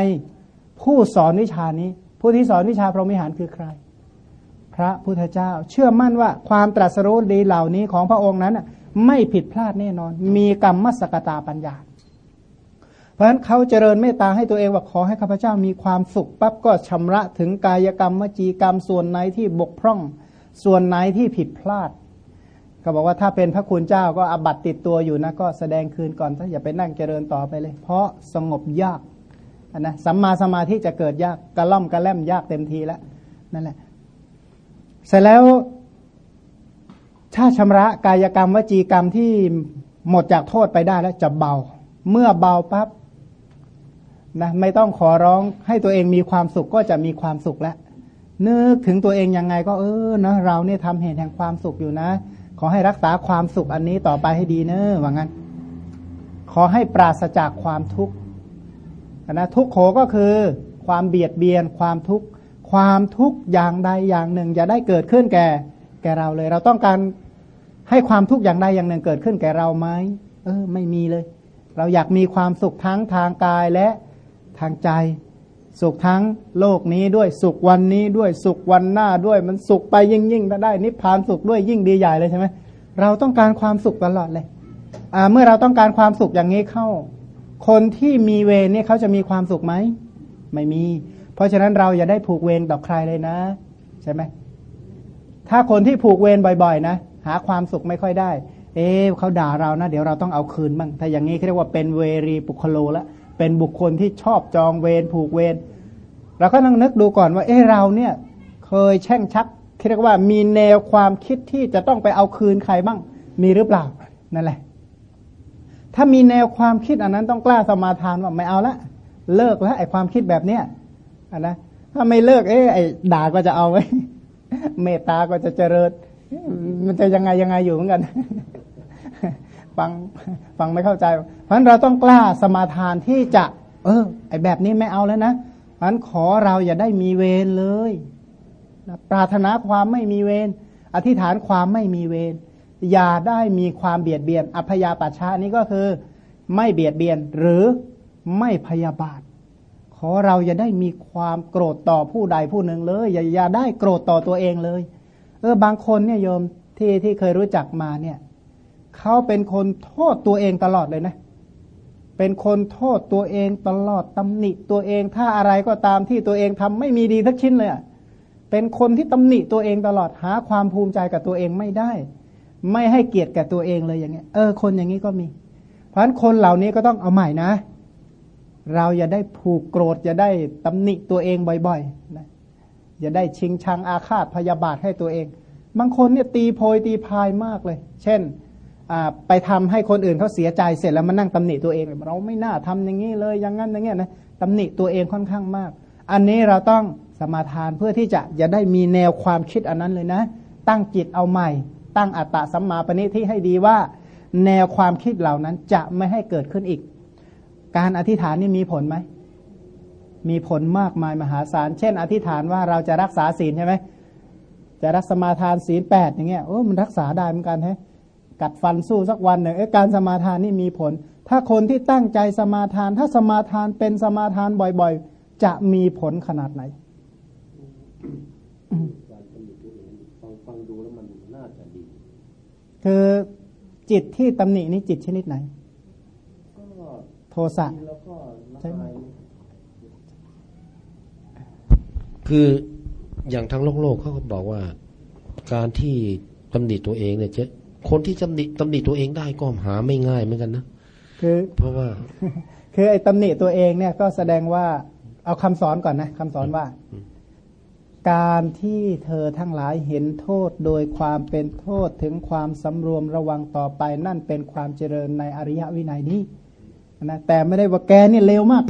ผู้สอนวิชานี้ ผู้ที่สอนวิชาพรหมิหารคือใคร พระพุทธเจ้า เชื่อมั่นว่าความตรัสรู้ดีเหล่านี้ของพระองค์นั้นไม่ผิดพลาดแน่นอน มีกรรมมสกตาปัญญาเพราะฉะนั้นเขาเจริญเมตตาให้ตัวเองว่าขอให้ข้าพเจ้ามีความสุขปั๊บก็ชำระถึงกายกรรมวจีกรรมส่วนไหนที่บกพร่อง ส่วนไหนที่ผิดพลาดเขาบอกว่าถ้าเป็นพระคุณเจ้าก็อบัตติดตัวอยู่นะก็แสดงคืนก่อนถ้าอย่าไปนั่งเจริญต่อไปเลย เพราะสงบยากนะสัมมาสมาธิจะเกิดยากกระล่อมกระแล่มยากเต็มทีแล้วนั่นแหละ เสร็จแล้วถ้าชำระกายกรรมวจีกรรมที่หมดจากโทษไปได้แล้วจะเบา เมื่อเบาปับ๊บนะไม่ต้องขอร้องให้ตัวเองมีความสุขก็จะมีความสุขแล้ว นึกถึงตัวเองยังไงก็เออนะเราเนี่ยทำเหตุแห่งความสุขอยู่นะ ขอให้รักษาความสุขอันนี้ต่อไปให้ดีเนอะว่างั้น ขอให้ปราศจากความทุกข์นะทุกโขก็คือความเบียดเบียนความทุกข์ความทุกข์อย่างใดอย่างหนึ่งจะได้เกิดขึ้นแก่ แก่เราเลย เราต้องการให้ความทุกข์อย่างใดอย่างหนึ่งเกิดขึ้นแก่เราไหมเออ ไม่มีเลย เราอยากมีความสุขทั้งทางกายและทางใจ สุขทั้งโลกนี้ด้วยสุขวันนี้ด้วยสุขวันหน้าด้วยมันสุขไปยิ่งยิ่งถ้าได้ นิพพานสุขด้วยยิ่งดีใหญ่เลยใช่ไหมเราต้องการความสุขตลอดเลยอ่าเมื่อเราต้องการความสุขอย่างนี้เข้า คนที่มีเวรเนี่ยเขาจะมีความสุขไหมไม่มี เพราะฉะนั้นเราอย่าได้ผูกเวรต่อใครเลยนะ ใช่ไหมถ้าคนที่ผูกเวรบ่อย ๆ นะหาความสุขไม่ค่อยได้ เอ๊เขาด่าเรานะ เดี๋ยวเราต้องเอาคืนบ้างถ้าอย่างนี้เรียกว่าเป็นเวรีปุคโลล้ว เป็นบุคคลที่ชอบจองเวรผูกเวรเราก็ต้องนึกดูก่อนว่า เอ๊เราเนี่ยเคยแช่งชักเรียกว่ามีแนวความคิดที่จะต้องไปเอาคืนใครบ้าง มีหรือเปล่านั่นแหละ ถ้ามีแนวความคิดอันนั้นต้องกล้าสมาทานว่าไม่เอาละ เลิกแล้วไอ้ความคิดแบบเนี้ยนะถ้าไม่เลิก เอ๊ไอ้ด่าก็จะเอาไว้ เมตตาก็จะเจริญ มันจะยังไงยังไงอยู่เหมือนกัน ฟังฟังไม่เข้าใจ เพราะฉะนั้นเราต้องกล้าสมาทานที่จะ เออ ไอแบบนี้ไม่เอาแล้วนะเพราะฉะนั้นขอเราอย่าได้มีเวรเลยปรารถนาความไม่มีเวรอธิษฐานความไม่มีเวรอย่าได้มีความเบียดเบียน อัพยาปัชชานี้ก็คือ ไม่เบียดเบียนหรือไม่พยาบาท ขอเราอย่าได้มีความโกรธต่อผู้ใดผู้หนึ่งเลย อย่าอย่าได้โกรธต่อตัวเองเลย เออบางคนเนี่ยโยมที่ที่เคยรู้จักมาเนี่ย เขาเป็นคนโทษตัวเองตลอดเลยนะ เป็นคนโทษตัวเองตลอดตำหนิตัวเอง ถ้าอะไรก็ตามที่ตัวเองทำไม่มีดีสักชิ้นเลยอะเป็นคนที่ตำหนิตัวเองตลอดหาความภูมิใจกับตัวเองไม่ได้ ไม่ให้เกียรติแก่ตัวเองเลยอย่างเงี้ยเออคนอย่างนี้ก็มี เพราะฉะนั้นคนเหล่านี้ก็ต้องเอาใหม่นะ เราอย่าได้ผูกโกรธอย่าได้ตำหนิตัวเองบ่อยๆนะอย่าได้ชิงชังอาฆาตพยาบาทให้ตัวเอง บางคนเนี่ยตีโพยตีพายมากเลย เช่น ไปทำให้คนอื่นเขาเสียใจเสร็จแล้วมานั่งตำหนิตัวเอง เราไม่น่าทำอย่างนี้เลยอย่างนั้นอย่างเงี้ยนะตำหนิตัวเองค่อนข้างมาก อันนี้เราต้องสมาทานเพื่อที่จะอย่าได้มีแนวความคิดอันนั้นเลยนะ ตั้งจิตเอาใหม่ ตั้งอัตตะสัมมาปณิที่ให้ดีว่า แนวความคิดเหล่านั้นจะไม่ให้เกิดขึ้นอีก การอธิษฐานนี่มีผลไหมมีผลมากมายมหาศาล เช่น อธิษฐานว่าเราจะรักษาศีลใช่ไหมจะรักสมาทานศีลแปดอย่างเงี้ยโอ้มันรักษาได้เหมือนกันแฮะ กัดฟันสู้สักวันหนึ่งการสมาทานนี่มีผล ถ้าคนที่ตั้งใจสมาทาน ถ้าสมาทานเป็นสมาทานบ่อยๆ จะมีผลขนาดไหนฟังดูแล้วมันน่าจะดี คือจิตที่ตำหนินี้จิตชนิดไหนโทสะใช่ไหมคืออย่างทางโลกโลกเขาก็บอกว่า การที่ตำหนิตัวเองเนี่ยจะ คนที่ตำหนิตำหนิตัวเองได้ก็หาไม่ง่ายเหมือนกันนะคือเพราะว่า คือไอ้ตำหนิตัวเองเนี่ยก็แสดงว่าเอาคำสอนก่อนนะคำสอนว่า การที่เธอทั้งหลายเห็นโทษโดยความเป็นโทษถึงความสำรวมระวังต่อไป นั่นเป็นความเจริญในอริยวินัยนี้นะแต่ไม่ได้ว่าแกนี่เลวมาก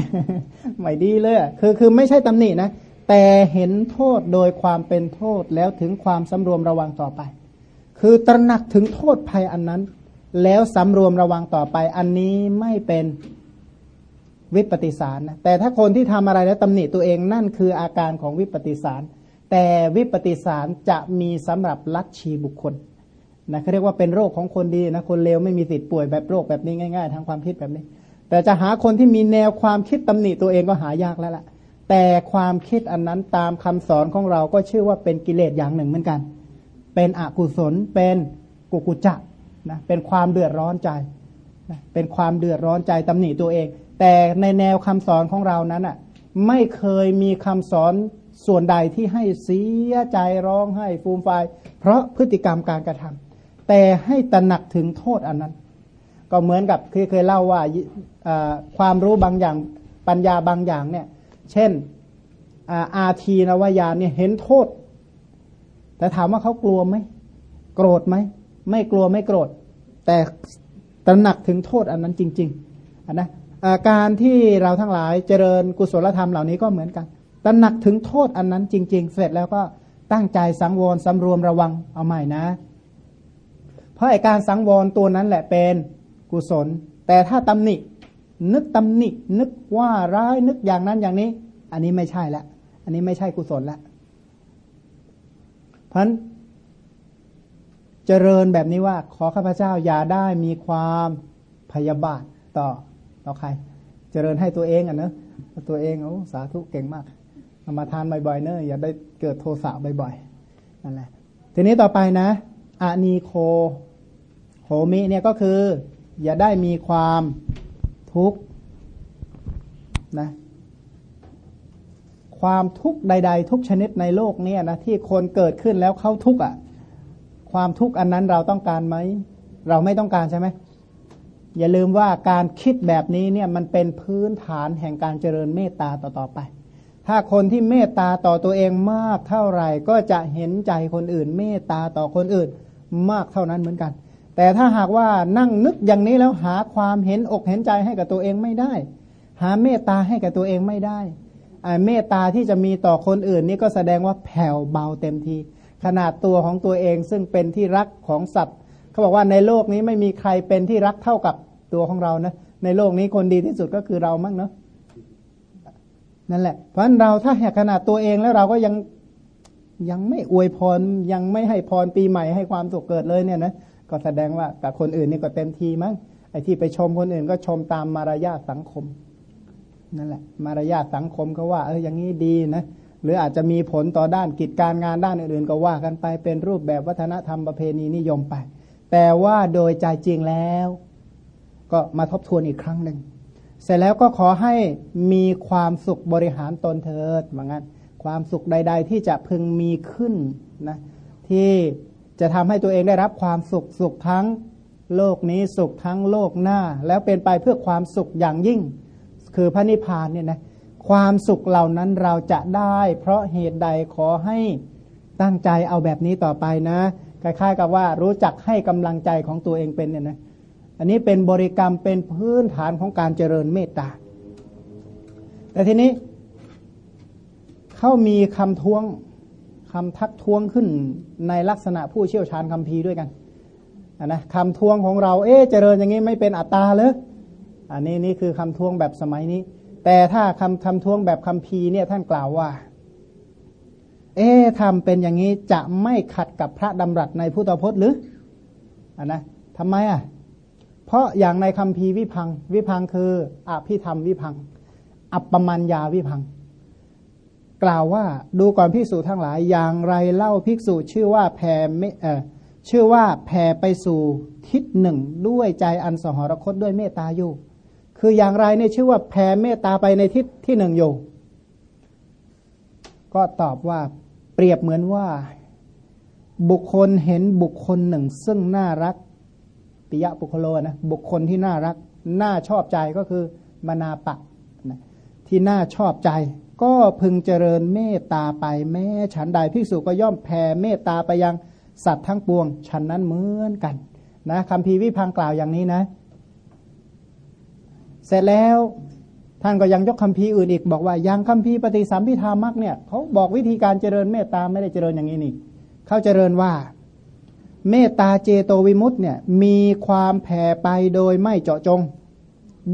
ไม่ดีเลยคือคือไม่ใช่ตำหนินะแต่เห็นโทษโดยความเป็นโทษแล้วถึงความสำรวมระวังต่อไป คือตระหนักถึงโทษภัยอันนั้น แล้วสำรวมระวังต่อไป อันนี้ไม่เป็นวิปฏิสารนะแต่ถ้าคนที่ทำอะไรแล้วตำหนิตัวเองนั่นคืออาการของวิปฏิสาร แต่วิปฏิสารจะมีสำหรับลัทธิบุคคลนะเขาเรียกว่าเป็นโรคของคนดีนะคนเลวไม่มีสิทธิ์ป่วยแบบโรคแบบนี้ง่ายๆทางความคิดแบบนี้ แต่จะหาคนที่มีแนวความคิดตำหนิตัวเองก็หายากแล้วล่ะ แต่ความคิดอันนั้นตามคำสอนของเราก็ชื่อว่าเป็นกิเลสอย่างหนึ่งเหมือนกัน เป็นอกุศลเป็นกุกุจักนะเป็นความเดือดร้อนใจนะเป็นความเดือดร้อนใจตำหนิตัวเอง แต่ในแนวคำสอนของเรานั้นอะไม่เคยมีคำสอนส่วนใดที่ให้เสียใจร้องให้ฟูมไฟเพราะพฤติกรรมการกระทำแต่ให้ตระหนักถึงโทษอันนั้น ก็เหมือนกับเคยเคยเล่าว่าความรู้บางอย่างปัญญาบางอย่างเนี่ย เช่นอาทีนวายานเนี่ยเห็นโทษ แต่ถามว่าเขากลัวไหมโกรธไหมไม่กลัวไม่โกรธ แต่ตระหนักถึงโทษอันนั้นจริงๆนนะการที่เราทั้งหลายเจริญกุศลธรรมเหล่านี้ก็เหมือนกันตระหนักถึงโทษอันนั้นจริง ๆ เสร็จแล้วก็ตั้งใจสังวรสำรวมระวังเอาใหม่นะ เพราะไอการสังวรตัวนั้นแหละเป็นกุศล แต่ถ้าตำหนิ นึกตำหนิ นึกว่าร้ายนึกอย่างนั้นอย่างนี้ อันนี้ไม่ใช่ละ อันนี้ไม่ใช่กุศลละ พราะเจริญแบบนี้ว่า ขอข้าพเจ้าอย่าได้มีความพยาบาทต่อต่อใคร เจริญให้ตัวเองอะเนอะตัวเองโอ้สาธุเก่งมากเอามาทานบ่อยๆเนอะอย่าได้เกิดโทสะบ่อยๆนั่นแหละทีนี้ต่อไปนะอานีโคโหมิเนี่ยก็คือ อย่าได้มีความทุกข์นะ ความทุกข์ใด ๆ ทุกชนิดในโลกนี้นะที่คนเกิดขึ้นแล้วเข้าทุกข์อะ ความทุกข์อันนั้นเราต้องการไหมเราไม่ต้องการใช่ไหมอย่าลืมว่าการคิดแบบนี้เนี่ยมันเป็นพื้นฐานแห่งการเจริญเมตตาต่อๆไป ถ้าคนที่เมตตาต่อตัวเองมากเท่าไหร่ ก็จะเห็นใจคนอื่น เมตตาต่อคนอื่นมากเท่านั้นเหมือนกัน แต่ถ้าหากว่านั่งนึกอย่างนี้แล้วหาความเห็นอกเห็นใจให้กับตัวเองไม่ได้ หาเมตตาให้กับตัวเองไม่ได้ เมตตาที่จะมีต่อคนอื่นนี่ก็แสดงว่าแผ่วเบาเต็มที ขนาดตัวของตัวเองซึ่งเป็นที่รักของสัตว์เขาบอกว่าในโลกนี้ไม่มีใครเป็นที่รักเท่ากับตัวของเรานะในโลกนี้คนดีที่สุดก็คือเรามั้งเนาะนั่นแหละ เพราะฉะนั้นเราถ้าแหกขนาดตัวเองแล้วเราก็ยังยังไม่อวยพรยังไม่ให้พรปีใหม่ให้ความสุขเกิดเลยเนี่ยนะก็แสดงว่ากับคนอื่นนี่ก็เต็มทีมั้งไอ้ที่ไปชมคนอื่นก็ชมตามมารยาทสังคม นั่นแหละมารยาทสังคมเขาว่า เอออย่างนี้ดีนะหรืออาจจะมีผลต่อด้านกิจการงานด้านอื่นๆก็ว่ากันไปเป็นรูปแบบวัฒนธรรมประเพณีนิยมไป แต่ว่าโดยใจจริงแล้ว ก็มาทบทวนอีกครั้งหนึ่งเสร็จแล้วก็ขอให้มีความสุขบริหารตนเถิดเหมือนกันความสุขใด ๆ ที่จะพึงมีขึ้นนะที่จะทำให้ตัวเองได้รับความสุขสุขทั้งโลกนี้สุขทั้งโลกหน้า แล้วเป็นไปเพื่อความสุขอย่างยิ่ง คือพระนิพพานเนี่ยนะความสุขเหล่านั้นเราจะได้ เพราะเหตุใดขอให้ตั้งใจเอาแบบนี้ต่อไปนะคล้ายๆกับว่ารู้จักให้กำลังใจของตัวเองเป็นเนี่ยนะอันนี้เป็นบริกรรมเป็นพื้นฐานของการเจริญเมตตา แต่ทีนี้เขามีคำท้วงคำทักท้วงขึ้นในลักษณะผู้เชี่ยวชาญคำพีด้วยกันนะคำท้วงของเรา เอ๊เจริญอย่างนี้ไม่เป็นอัตตาเลย อันนี้นี่คือคำท้วงแบบสมัยนี้ แต่ถ้าคำคำท้วงแบบคำพีเนี่ยท่านกล่าวว่า เอ๊ทำเป็นอย่างนี้จะไม่ขัดกับพระดำรัสในพุทธพจน์หรืออันนะทำไมอะ เพราะอย่างในคำพีวิพัง วิพังคืออภิธรรมวิพัง อัปปมัญญาวิพัง กล่าวว่าดูก่อนภิกษุทั้งหลายอย่างไรเล่าภิกษุชื่อว่าแผ่ไม่เออชื่อว่าแผ่ไปสู่ทิศหนึ่งด้วยใจอันสหรคตด้วยเมตตาอยู่ คืออย่างไรเนี่ยชื่อว่าแผ่เมตตาไปในทิศที่หนึ่งอยู่ ก็ตอบว่าเปรียบเหมือนว่า บุคคลเห็นบุคคลหนึ่ง ซึ่งน่ารักปิยะบุคโลนะบุคคลที่น่ารัก น่าชอบใจก็คือมนาปะนะที่น่าชอบใจ ก็พึงเจริญเมตตาไปแม้ฉันใดภิกษุก็ย่อมแผ่เมตตาไปยังสัตว์ทั้งปวง ฉันนั้นเหมือนกันนะคำพีวิพังกล่าวอย่างนี้นะเเสร็จแล้วท่านก็ยังยกคำพีอื่นอีกบอกว่ายังคำพีปฏิสัมพิธามักเนี่ยเขาบอกวิธีการเจริญเมตตาไม่ได้เจริญอย่างนี้นี่เขาเจริญว่า เมตตาเจโตวิมุตต์เนี่ยมีความแผ่ไปโดยไม่เจาะจง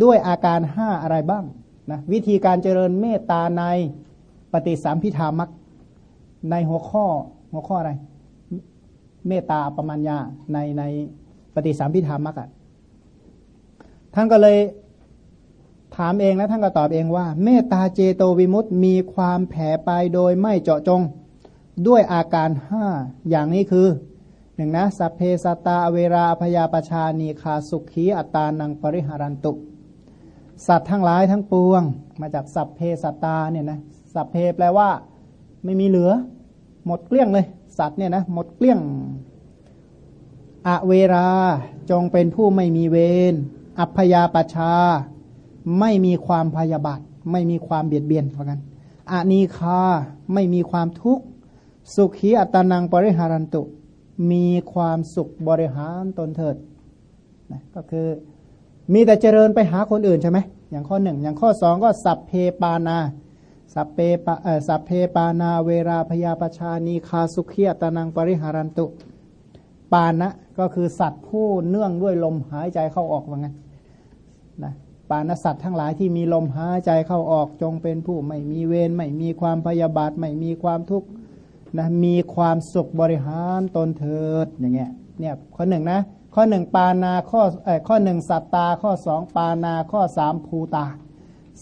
ด้วยอาการห้าอะไรบ้างนะวิธีการเจริญเมตตาในปฏิสัมพิธามักในหัวข้อหัวข้ออะไร เมตตาประมาณยาในในปฏิสัมพิธามักอะท่านก็เลย ถามเองแล้วท่านก็ตอบเองว่า เมตตาเจโตวิมุตต์มีความแผ่ไปโดยไม่เจาะจง ด้วยอาการห้าอย่างนี้คือหนึ่งนะสัพเพสตาเวราพยาปชานีคาสุขีอัตานังปริหารันตุ สัตว์ทั้งหลายทั้งปวง มาจากสัพเพสตาเนี่ยนะสัพเพแปลว่า ไม่มีเหลือ หมดเกลี้ยงเลย สัตว์เนี่ยนะหมดเกลี้ยงอเวราจงเป็นผู้ไม่มีเวรอัพยาปชา ไม่มีความพยาบาท ไม่มีความเบียดเบียนเพราะกันอานีคาไม่มีความทุกข์ สุขีอัตานังปริหารันตุ มีความสุขบริหารตนเถิดนะก็คือมีแต่เจริญไปหาคนอื่นใช่ไหมอย่างข้อหนึ่งอย่างข้อสองก็สัพเพปานาสัพเพปเอสัพเพปานาเวราพยาปชานีคาสุขียตานังปริหารันตุ ปานะก็คือสัตว์ผู้เนื่องด้วยลมหายใจเข้าออกว่างั้นน ปานสัตว์ทั้งหลายที่มีลมหายใจเข้าออกจงเป็นผู้ไม่มีเวรไม่มีความพยาบาทไม่มีความทุกข์นะมีความสุขบริหารตนเถิดอย่างเงี้ยเนี่ยข้อหนึ่งนะข้อหนึ่งปานาข้อเอ่อข้อหนึ่งสัตตา ข้อสองปานาข้อสามภูตา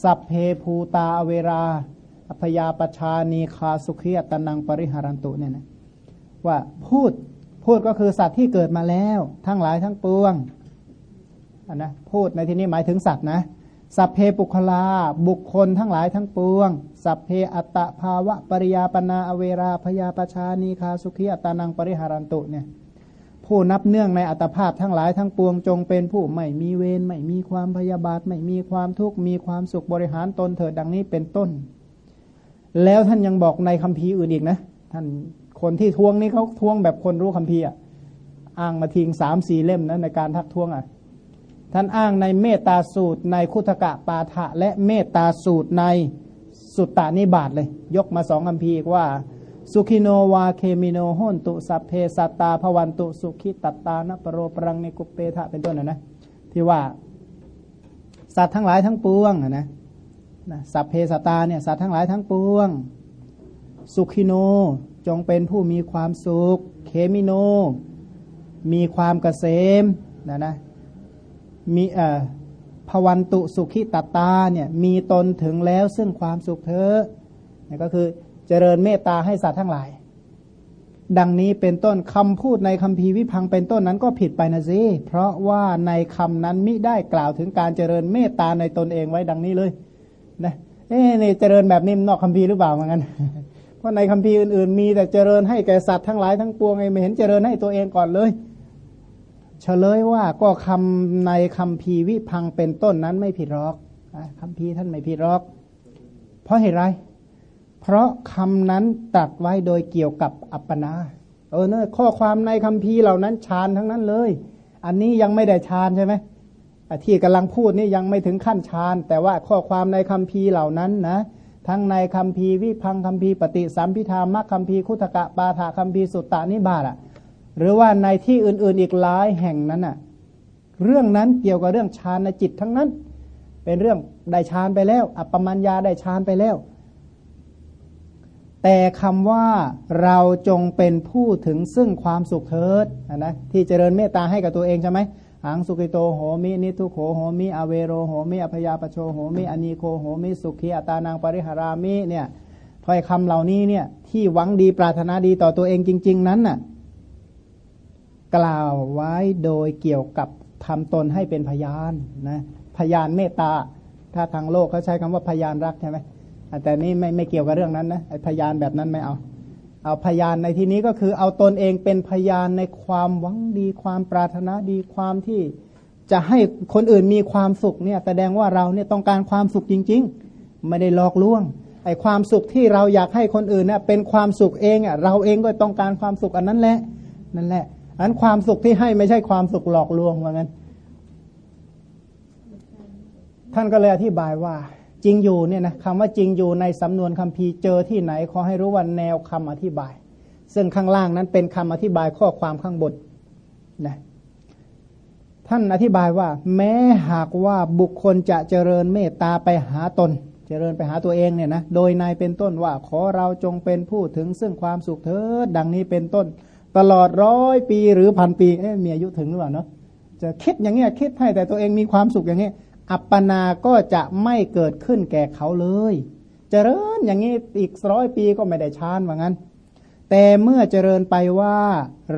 สัพเพภูตาเวราอพยาปชานีคาสุขียตนังปริหารันตุเนี่ยนะว่าพูดพูดก็คือสัตว์ที่เกิดมาแล้ว ทั้งหลายทั้งปวง นนะพูดในที่นี้หมายถึงสัตว์นะสัพเพปุคลา บุคคลทั้งหลายทั้งปวง สัพเพอัตตภาวะปริยาปนาอเวราพยาปชานีคาสุขีอัตานังปริหารันตุเนี่ยผู้นับเนื่องในอัตภาพทั้งหลายทั้งปวงจงเป็นผู้ไม่มีเวรไม่มีความพยาบาท ไม่มีความทุกข์มีความสุขบริหารตนเถิดดังนี้เป็นต้น แล้วท่านยังบอกในคัมภีร์อื่นอีกนะ ท่านคนที่ทวงนี่เขาทวงแบบคนรู้คัมภีร์อ้างมาทิ้งสามสี่เล่มนะในการทักท้วงอะ ท่านอ้างในเมตตาสูตร ในคุตกะปาฐะและเมตตาสูตรในสุตตานิบาตเลย ยกมาสองคำพีว่า สุขิโนวาเคมิโนโหนตุสัพเพสัตตาภวันตุสุขิตัตตานปโรปรังในกุปเปทะเป็นต้นนะนะที่ว่า สัตว์ทั้งหลายทั้งปวงนะนะสัพเพสัตตาเนี่ยสัตว์ทั้งหลายทั้งปวง สุขิโนจงเป็นผู้มีความสุข เคมิโน มีความเกษมนะนะ มีเอ่อภวันตุสุขิตตาเนี่ยมีตนถึงแล้วซึ่งความสุขเธอนี่ก็คือเจริญเมตตาให้สัตว์ทั้งหลาย ดังนี้เป็นต้นคำพูดในคำพีวิพังเป็นต้นนั้นก็ผิดไปนะสิเพราะว่าในคำนั้นมิได้กล่าวถึงการเจริญเมตตาในตนเองไว้ดังนี้เลยนะเอ๊ะเจริญแบบนี้นอกคำพีหรือเปล่าเหมือนกันเพราะในคำพีอื่นๆ มีแต่เจริญให้แก่สัตว์ทั้งหลายทั้งปวงไงไม่เห็นเจริญให้ตัวเองก่อนเลย เฉลยว่าก็คำในคำพีวิพังเป็นต้นนั้นไม่ผิดหรอกคำพีท่านไม่ผิดหรอก เพราะเหตุไร เพราะคำนั้นตัดไว้โดยเกี่ยวกับอัปปนา เออเนอะข้อความในคำพีเหล่านั้นฌานทั้งนั้นเลย อันนี้ยังไม่ได้ฌานใช่ไหมที่กำลังพูดนี่ยังไม่ถึงขั้นฌาน แต่ว่าข้อความในคำพีเหล่านั้นนะทั้งในคำพีวิพังคำพีปฏิสัมพิธามัคคำพีคุตกะปาถาคำพีสุตตานิบาตอะ หรือว่าในที่อื่นๆอีกหลายแห่งนั้นอะเรื่องนั้นเกี่ยวกับเรื่องฌานในจิตทั้งนั้น เป็นเรื่องได้ฌานไปแล้ว อัปปมัญญาได้ฌานไปแล้ว แต่คำว่าเราจงเป็นผู้ถึงซึ่งความสุขเถิดนะที่เจริญเมตตาให้กับตัวเองใช่ไหมหังสุกิโตโหมิ นิทุโขโหมิ อเวโรโหมิอภยาปโชโหมิ อนีโคโหมิ สุขีอัตานังปริหารามิเนี่ยถ้อยคำเหล่านี้เนี่ยที่หวังดีปรารถนาดีต่อตัวเองจริง ๆ นั้นน่ะ กล่าวไว้โดยเกี่ยวกับทำตนให้เป็นพยานนะพยานเมตตา ถ้าทางโลกเขาใช้คำว่าพยานรักใช่ไหมแต่นี่ไม่ไม่เกี่ยวกับเรื่องนั้นนะพยานแบบนั้นไม่เอา เอาพยานในที่นี้ก็คือเอาตนเองเป็นพยานในความหวังดี ความปรารถนาดีความที่จะให้คนอื่นมีความสุขเนี่ยแสดงว่าเราเนี่ยต้องการความสุขจริง ๆ ไม่ได้หลอกลวงไอความสุขที่เราอยากให้คนอื่นเนี่ยเป็นความสุขเองอะเราเองก็ต้องการความสุขอันนั้นแหละนั่นแหละ อันความสุขที่ให้ไม่ใช่ความสุขหลอกลวงว่างั้น ท่านก็เลยอธิบายว่า จริงอยู่เนี่ยนะคำว่าจริงอยู่ในสำนวนคำพีเจอที่ไหนขอให้รู้ว่าแนวคำอธิบาย ซึ่งข้างล่างนั้นเป็นคำอธิบายข้อความข้างบนนะท่านอธิบายว่า แม้หากว่าบุคคลจะเจริญเมตตาไปหาตน เจริญไปหาตัวเองเนี่ยนะโดยนายเป็นต้นว่าขอเราจงเป็นผู้ถึงซึ่งความสุขเถิดดังนี้เป็นต้น ตลอดร้อยปีหรือพันปีเอ๊ะมีอายุถึงหรือเปล่าเนาะจะคิดอย่างเงี้ยคิดให้แต่ตัวเองมีความสุขอย่างเงี้ยอัปปนาก็จะไม่เกิดขึ้นแก่เขาเลยจเจริญอย่างนี้อีกร้อยปีก็ไม่ได้ชานว่างั้น แต่เมื่อเจริญไปว่า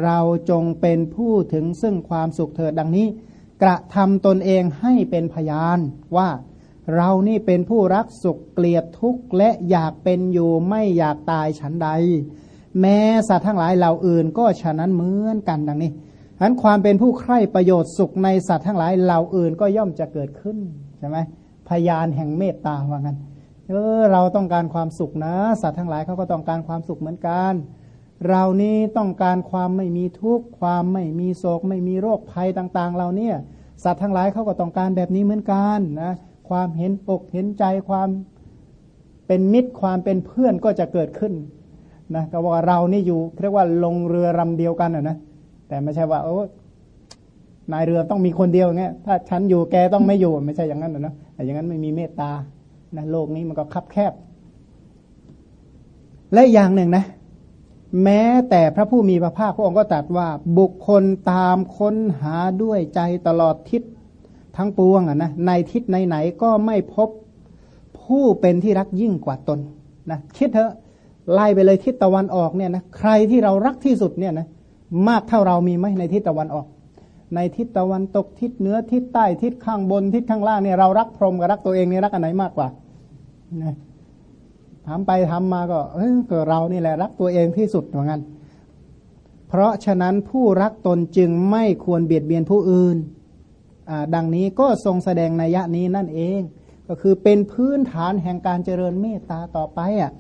เราจงเป็นผู้ถึงซึ่งความสุขเถิดดังนี้ กระทำตนเองให้เป็นพยานว่าเรานี่เป็นผู้รักสุขเกลียดทุกข์และอยากเป็นอยู่ไม่อยากตายฉันใด แม้สัตว์ทั้งหลายเหล่าอื่น ก็ฉะนั้นเหมือนกันดังนี้ฉะนั้นความเป็นผู้ใคร่ประโยชน์สุขในสัตว์ทั้งหลายเหล่าอื่นก็ย่อมจะเกิดขึ้นใช่ไหมพยานแห่งเมตตาว่างั้นเออเราต้องการความสุขนะ สัตว์ทั้งหลายเขาก็ต้องการความสุขเหมือนกัน เรานี้ต้องการความไม่มีทุกข์ความไม่มีโศก ไม่มีโรคภัยต่างๆ เราเนี่ย สัตว์ทั้งหลายเขาก็ต้องการแบบนี้เหมือนกันนะความเห็นอกเห็นใจความเป็นมิตรความเป็นเพื่อนก็จะเกิดขึ้น นะก็ว่าเรานี่อยู่เรียกว่าลงเรือลาเดียวกันนะแต่ไม่ใช่ว่าโอ้นายเรือต้องมีคนเดียวเงี้ยถ้าฉันอยู่แกต้องไม่อยู่ไม่ใช่อย่างนั้นนะแต่อย่างนั้นไม่มีเมตตานะโลกนี้มันก็คับแคบ และอย่างหนึ่งนะ แม้แต่พระผู้มีพระภาคพระองค์ก็ตรัสว่าบุคคลตามค้นหาด้วยใจตลอดทิศทั้งปวงอะนะในทิศไหนๆก็ไม่พบผู้เป็นที่รักยิ่งกว่าตนนะคิดเถอะ ไล่ไปเลยทิศตะวันออกเนี่ยนะใครที่เรารักที่สุดเนี่ยนะมากเท่าเรามีไหมในทิศตะวันออก ในทิศตะวันตกทิศเหนือทิศใต้ทิศข้างบนทิศข้างล่างเนี่ยเรารักพรหมกับรักตัวเองเนี่ยรักอันไหนมากกว่านะถามไปทำมาก็เออเรานี่แหละรักตัวเองที่สุดเหมือนกันเพราะฉะนั้นผู้รักตนจึงไม่ควรเบียดเบียนผู้อื่นดังนี้ก็ทรงแสดงนัยยะนี้นั่นเอง ก็คือเป็นพื้นฐานแห่งการเจริญเมตตาต่อไปอะ